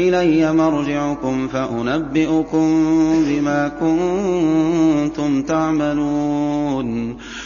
إلي مرجعكم فأنبئكم بما كنتم تعملون.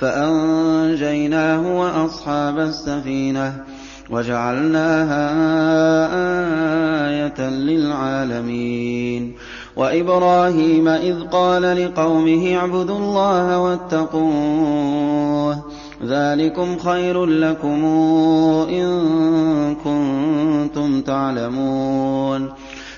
فأنجيناه وأصحاب السفينة وجعلناها آية للعالمين. وإبراهيم إذ قال لقومه اعبدوا الله واتقوه ذلكم خير لكم إن كنتم تعلمون.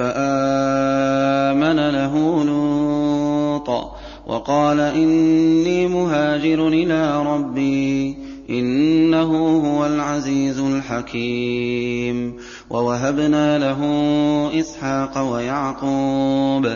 فآمن له لوط وقال إني مهاجر إلى ربي إنه هو العزيز الحكيم ووهبنا له إسحاق ويعقوب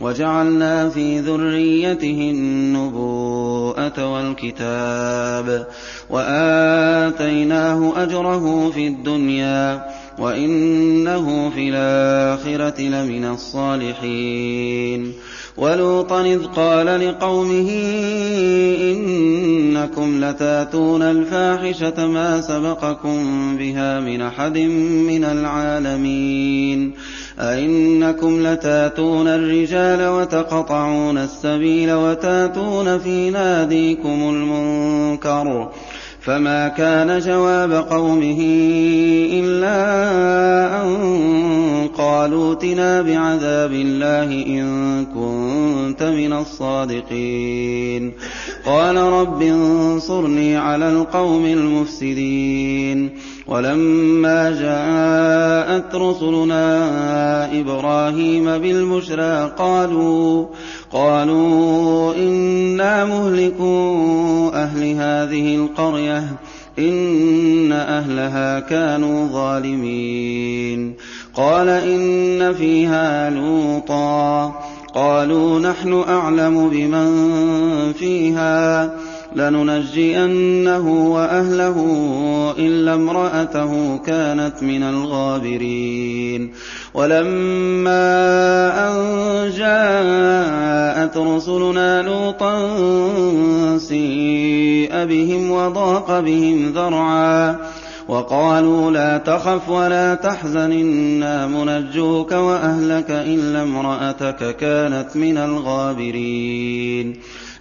وجعلنا في ذريته النبوءة والكتاب وآتيناه أجره في الدنيا وإنه في الآخرة لمن الصالحين ولوطا إذ قال لقومه إنكم لتاتون الفاحشة ما سبقكم بها من أحد من العالمين أئنكم لتاتون الرجال وتقطعون السبيل وتاتون في ناديكم المنكر فما كان جواب قومه إلا أن قالوا ائتنا بعذاب الله إن كنت من الصادقين قال رب انصرني على القوم المفسدين ولما جاءت رسلنا إبراهيم بالبشرى قالوا قالوا إنا مهلكو أهل هذه القرية إن أهلها كانوا ظالمين. قال إن فيها لوطا قالوا نحن أعلم بمن فيها. لننجينه وأهله إلا امرأته كانت من الغابرين. ولما أن جاءت رسلنا لوطا سيء بهم وضاق بهم ذرعا وقالوا لا تخف ولا تحزن إنا منجوك وأهلك إلا امرأتك كانت من الغابرين.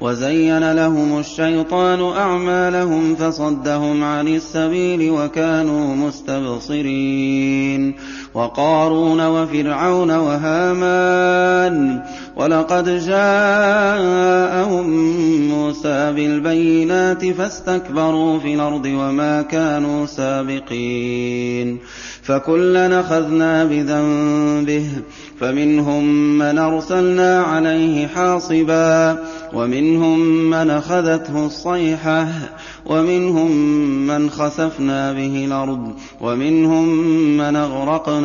وزين لهم الشيطان أعمالهم فصدهم عن السبيل وكانوا مستبصرين. وقارون وفرعون وهامان ولقد جاءهم موسى بالبينات فاستكبروا في الأرض وما كانوا سابقين فكلا أخذنا بذنبه فمنهم من أرسلنا عليه حاصبا ومنهم من أخذته الصيحة ومنهم من خسفنا به الأرض ومنهم من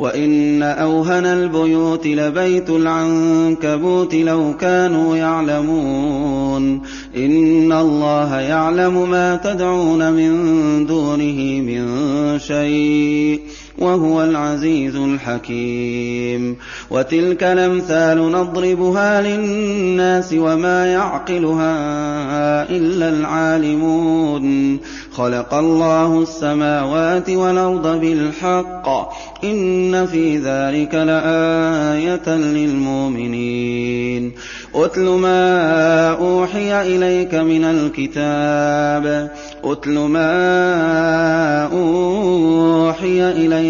وان اوهن البيوت لبيت العنكبوت لو كانوا يعلمون ان الله يعلم ما تدعون من دونه من شيء وهو العزيز الحكيم. وتلك الأمثال نضربها للناس وما يعقلها إلا العالمون. خلق الله السماوات والأرض بالحق. إن في ذلك لآية للمؤمنين. أتل ما أوحي إليك من الكتاب. أتل ما أوحي إليك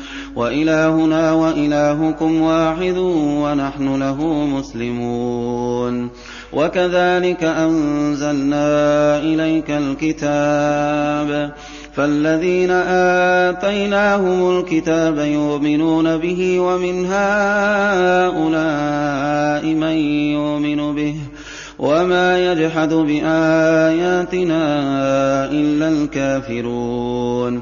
وإلهنا وإلهكم واحد ونحن له مسلمون. وكذلك أنزلنا إليك الكتاب. فالذين آتيناهم الكتاب يؤمنون به ومن هؤلاء من يؤمن به. وما يجحد بآياتنا إلا الكافرون.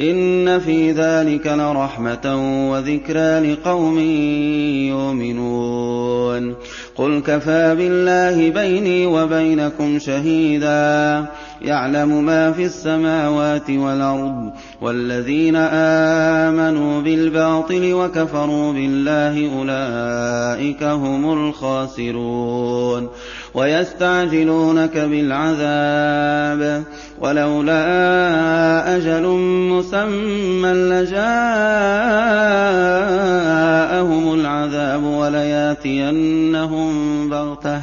إن في ذلك لرحمة وذكرى لقوم يؤمنون. قل كفى بالله بيني وبينكم شهيدا. يعلم ما في السماوات والأرض والذين آمنوا بالباطل وكفروا بالله أولئك هم الخاسرون ويستعجلونك بالعذاب ولولا أجل مسمى لجاءهم العذاب ولياتينهم بغتة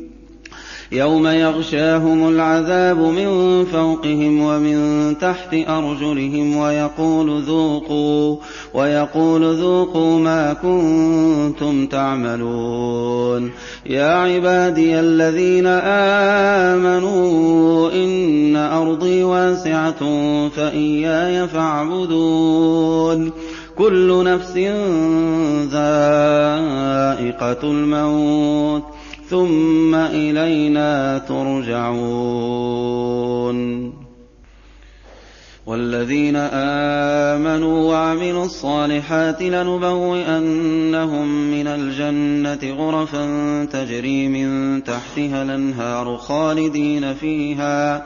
يوم يغشاهم العذاب من فوقهم ومن تحت أرجلهم ويقول ذوقوا ويقول ذوقوا ما كنتم تعملون. يا عبادي الذين آمنوا إن أرضي واسعة فإياي فاعبدون. كل نفس ذائقة الموت. ثم إلينا ترجعون. والذين آمنوا وعملوا الصالحات لنبوئنهم من الجنة غرفا تجري من تحتها الأنهار خالدين فيها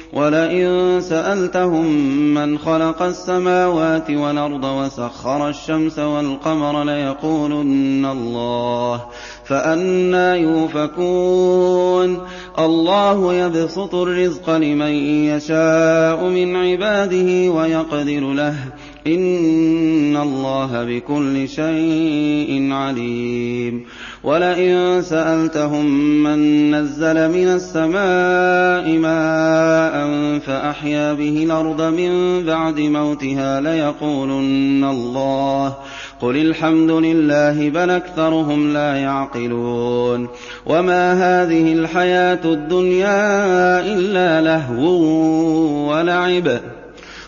ولئن سألتهم من خلق السماوات والأرض وسخر الشمس والقمر ليقولن الله فانى يؤفكون الله يبسط الرزق لمن يشاء من عباده ويقدر له. الله بكل شيء عليم. ولئن سألتهم من نزل من السماء ماء فأحيا به الأرض من بعد موتها ليقولن الله. قل الحمد لله بل أكثرهم لا يعقلون. وما هذه الحياة الدنيا إلا لهو ولعب.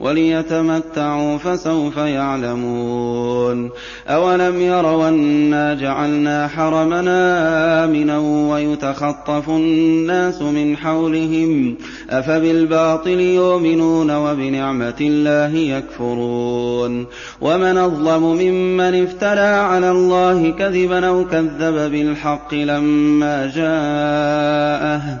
وليتمتعوا فسوف يعلمون. أولم يروا أنا جعلنا حرمنا آمنا ويتخطف الناس من حولهم أفبالباطل يؤمنون وبنعمة الله يكفرون. ومن أظلم ممن افترى على الله كذبا أو كذب بالحق لما جاءه.